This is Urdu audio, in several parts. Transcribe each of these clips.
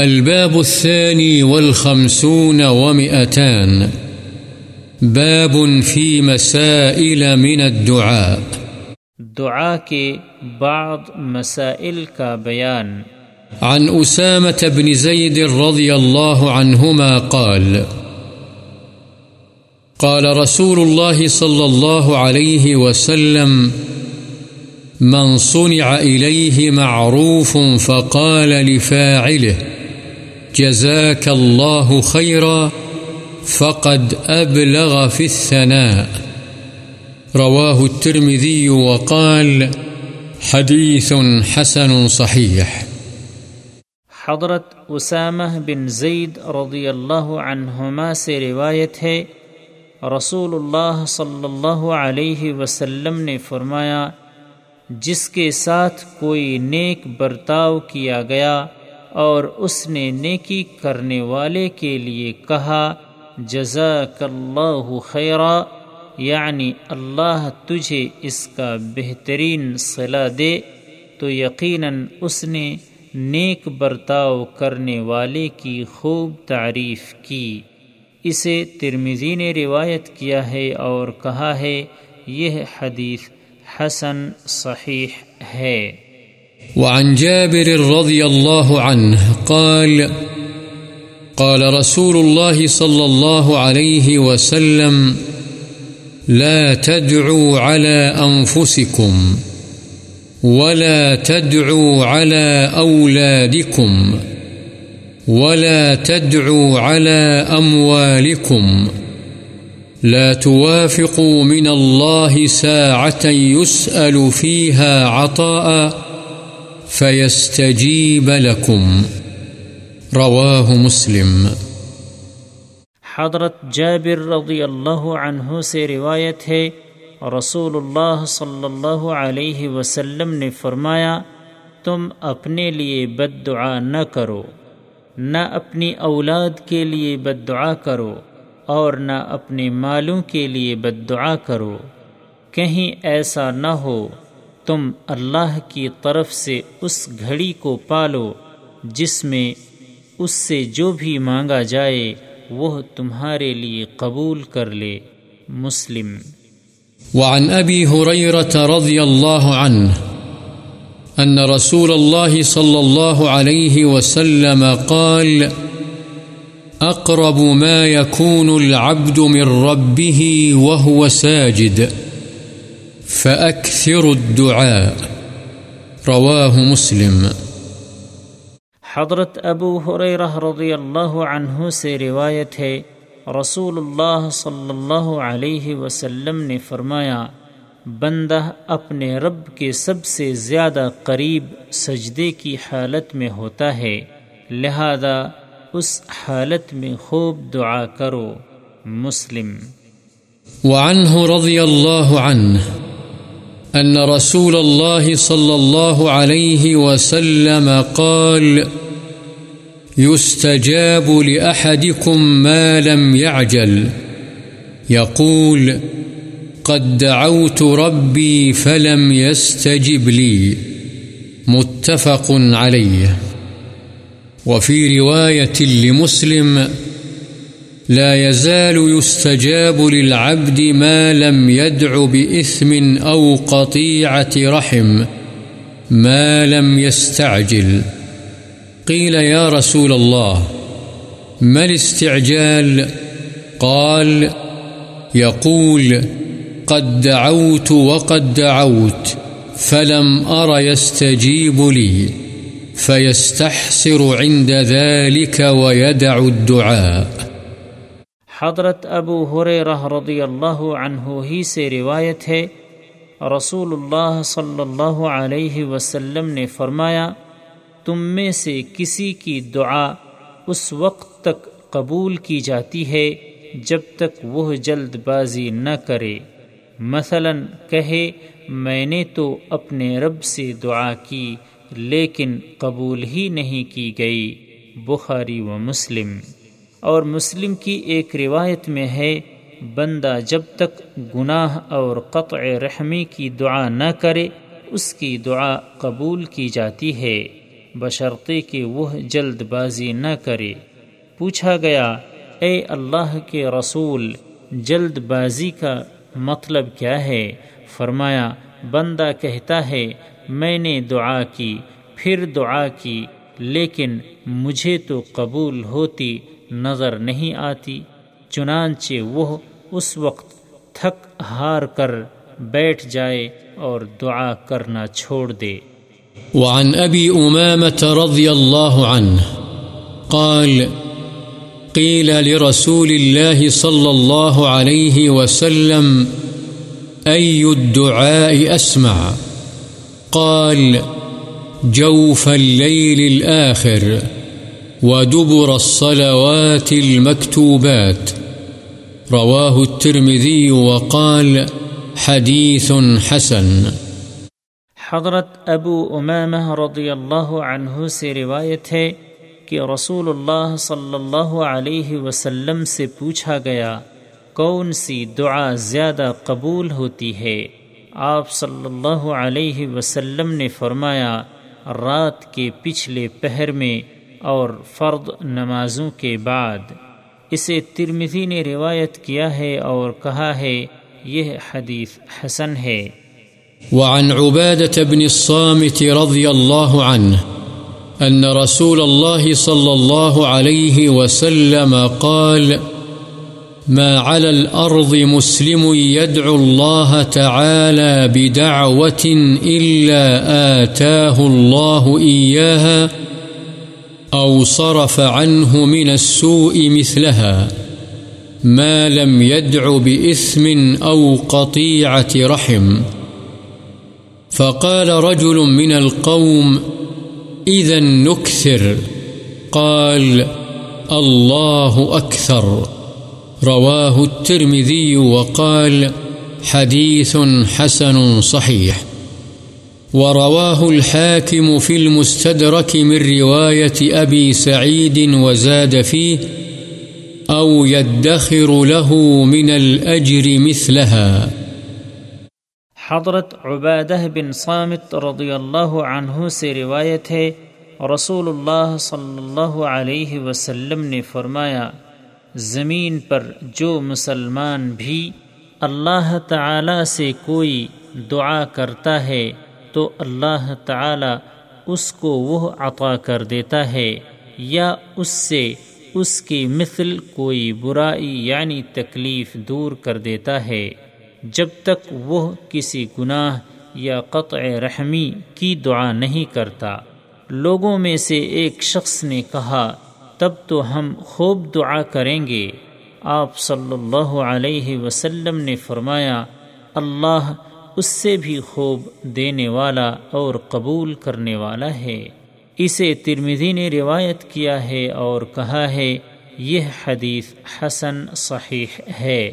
الباب الثاني والخمسون ومئتان. باب في مسائل من الدعاء. دعا کے بعض مسائل کا بیان۔ عن أسامة بن زيد رضي الله عنهما قال قال رسول الله صلى الله عليه وسلم من صنع إليه معروف فقال لفاعله جزاك الله خيرا فقد أبلغ في الثناء. رواه الترمذي وقال حديث حسن صحيح. حضرت اسامہ بن زید رضی اللہ عنہما سے روایت ہے، رسول اللہ صلی اللہ علیہ وسلم نے فرمایا، جس کے ساتھ کوئی نیک برتاؤ کیا گیا اور اس نے نیکی کرنے والے کے لیے کہا جزاک اللہ خیرا یعنی اللہ تجھے اس کا بہترین صلاح دے۔ تو یقیناً اس نے نیک برتاؤ کرنے والے کی خوب تعریف کی۔ اسے ترمیزی نے روایت کیا ہے اور کہا ہے، یہ حدیث حسن صحیح ہے۔ وعن جابر رضي الله عنه قال قال رسول الله صلى الله عليه وسلم، لا تدعوا على أنفسكم ولا تدعوا على أولادكم ولا تدعوا على أموالكم لا توافقوا من الله ساعة يسأل فيها عطاء فيستجيب لكم، رواه مسلم۔ حضرت جابر رضی اللہ عنہ سے روایت ہے، رسول اللہ صلی اللہ علیہ وسلم نے فرمایا، تم اپنے لیے بد دعا نہ کرو، نہ اپنی اولاد کے لیے بد دعا کرو اور نہ اپنے مالوں کے لیے بد دعا کرو۔ کہیں ایسا نہ ہو۔ تم اللہ کی طرف سے اس گھڑی کو پالو، جس میں اس سے جو بھی مانگا جائے، وہ تمہارے لیے قبول کر لے۔ مسلم۔ وعن أبي هريرة رضي الله عنه أن رسول الله صلى الله عليه وسلم قال أقرب ما يكون العبد من ربه وهو ساجد۔ فأكثر الدعاء رواه مسلم. حضرت ابو حریرہ رضی اللہ عنہ سے روایت ہے رسول اللہ صلی اللہ علیہ وسلم نے فرمایا بندہ اپنے رب کے سب سے زیادہ قریب سجدے کی حالت میں ہوتا ہے لہذا اس حالت میں خوب دعا کرو مسلم۔ وعنه رضي الله عنه أن رسول الله صلى الله عليه وسلم قال، يستجاب لأحدكم ما لم يعجل. يقول، قد دعوت ربي فلم يستجب لي. متفق عليه. وفي رواية لمسلم لا يزال يستجاب للعبد ما لم يدع بإثم أو قطيعة رحم، ما لم يستعجل. قيل يا رسول الله، ما الاستعجال؟ قال، يقول، قد دعوت وقد دعوت، فلم أر يستجيب لي فيستحسر عند ذلك ويدع الدعاء. حضرت ابو حریرہ رضی اللہ عنہ ہی سے روایت ہے۔ رسول اللہ صلی اللہ علیہ وسلم نے فرمایا، تم میں سے کسی کی دعا اس وقت تک قبول کی جاتی ہے جب تک وہ جلد بازی نہ کرے۔ مثلا کہے، میں نے تو اپنے رب سے دعا کی، لیکن قبول ہی نہیں کی گئی۔ بخاری و مسلم۔ اور مسلم کی ایک روایت میں ہے، بندہ جب تک گناہ اور قطع رحمی کی دعا نہ کرے، اس کی دعا قبول کی جاتی ہے۔ بشرطے کہ وہ جلد بازی نہ کرے۔ پوچھا گیا، اے اللہ کے رسول، جلد بازی کا مطلب کیا ہے؟ فرمایا، بندہ کہتا ہے، میں نے دعا کی، پھر دعا کی، لیکن مجھے تو قبول ہوتی نظر نہیں آتی، چنانچہ وہ اس وقت تھک ہار کر بیٹھ جائے اور دعا کرنا چھوڑ دے۔ وعن أبي أمامة رضي الله عنه قال قيل لرسول الله صلى الله عليه وسلم أي الدعاء أسمع قال، جوف الليل الآخر؟ ودبر الصلوات المكتوبات. رواه الترمذي وقال حديث حسن. حضرت ابو امامہ رضی اللہ عنہ سے روایت ہے کہ رسول اللہ صلی اللہ علیہ وسلم سے پوچھا گیا، کون سی دعا زیادہ قبول ہوتی ہے؟ آپ صلی اللہ علیہ وسلم نے فرمایا، رات کے پچھلے پہر میں اور فرد نمازوں کے بعد۔ اسے ترمزی نے روایت کیا ہے اور کہا ہے، یہ حدیث حسن ہے۔ وعن عبادة بن الصامت رضي الله عنه أن رسول الله صلى الله عليه وسلم قال، ما على الأرض مسلم يدعو الله تعالى بدعوة إلا آتاه الله إياها أو صرف عنه من السوء مثلها، ما لم يدع بإثم أو قطيعة رحم. فقال رجل من القوم إذا نكثر. قال الله أكثر. رواه الترمذي وقال حديث حسن صحيح. ورواه الحاكم في المستدرك من رواية أبي سعيد وزاد فيه، أو يدخر له من الأجر مثلها. حضرت عبادہ بن صامت رضی اللہ عنہ سے روایت ہے، رسول اللہ صلی اللہ علیہ وسلم نے فرمایا، زمین پر جو مسلمان بھی اللہ تعالی سے کوئی دعا کرتا ہے تو اللہ تعالی اس کو وہ عطا کر دیتا ہے یا اس سے اس کی مثل کوئی برائی یعنی تکلیف دور کر دیتا ہے جب تک وہ کسی گناہ یا قطع رحمی کی دعا نہیں کرتا۔ لوگوں میں سے ایک شخص نے کہا، تب تو ہم خوب دعا کریں گے۔ آپ صلی اللہ علیہ وسلم نے فرمایا، اللہ اس سے بھی خوب دینے والا اور قبول کرنے والا ہے۔ اسے ترمزی نے روایت کیا ہے اور کہا ہے، یہ حدیث حسن صحیح ہے۔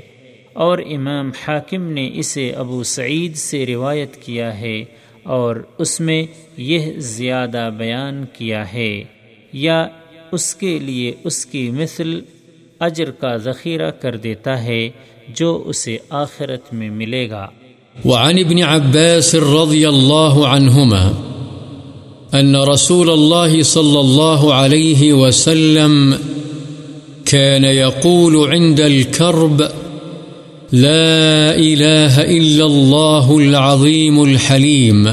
اور امام حاکم نے اسے ابو سعید سے روایت کیا ہے اور اس میں یہ زیادہ بیان کیا ہے۔ یا اس کے لیے اس کی مثل اجر کا ذخیرہ کر دیتا ہے جو اسے آخرت میں ملے گا۔ وعن ابن عباس رضی اللہ عنہما ان رسول الله صلى الله عليه وسلم كان يقول عند الكرب، لا إله إلا الله العظيم الحليم،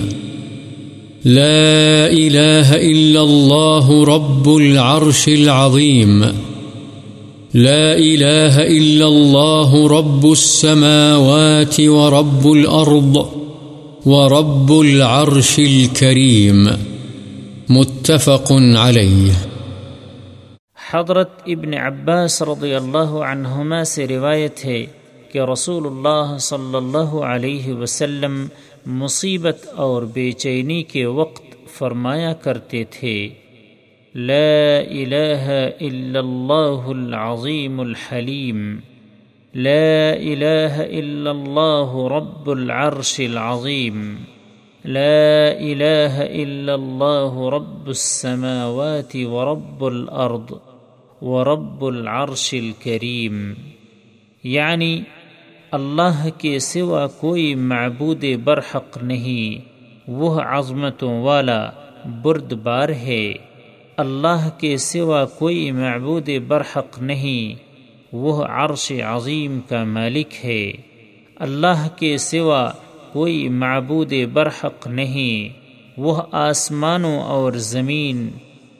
لا إله إلا الله رب العرش العظيم. لا إله إلا الله رب السماوات ورب الأرض ورب العرش الكريم. متفق عليه. حضرت ابن عباس رضی اللہ عنہما سے روایت ہے کہ رسول اللہ صلی اللہ علیہ وسلم مصیبت اور بے چینی کے وقت فرمایا کرتے تھے۔ لا الہ الا اللہ العظیم الحلیم لا الہ الا اللہ رب العرش العظیم لا الہ الا اللہ رب السماوات ورب الارض ورب العرش الكریم یعنی اللہ کے سوا کوئی معبود برحق نہیں، وہ عظمتوں والا برد بار ہے۔ اللہ کے سوا کوئی معبود برحق نہیں، وہ عرش عظیم کا مالک ہے۔ اللہ کے سوا کوئی معبود برحق نہیں، وہ آسمانوں اور زمین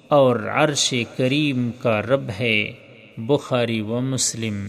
اور عرش کریم کا رب ہے۔ بخاری و مسلم۔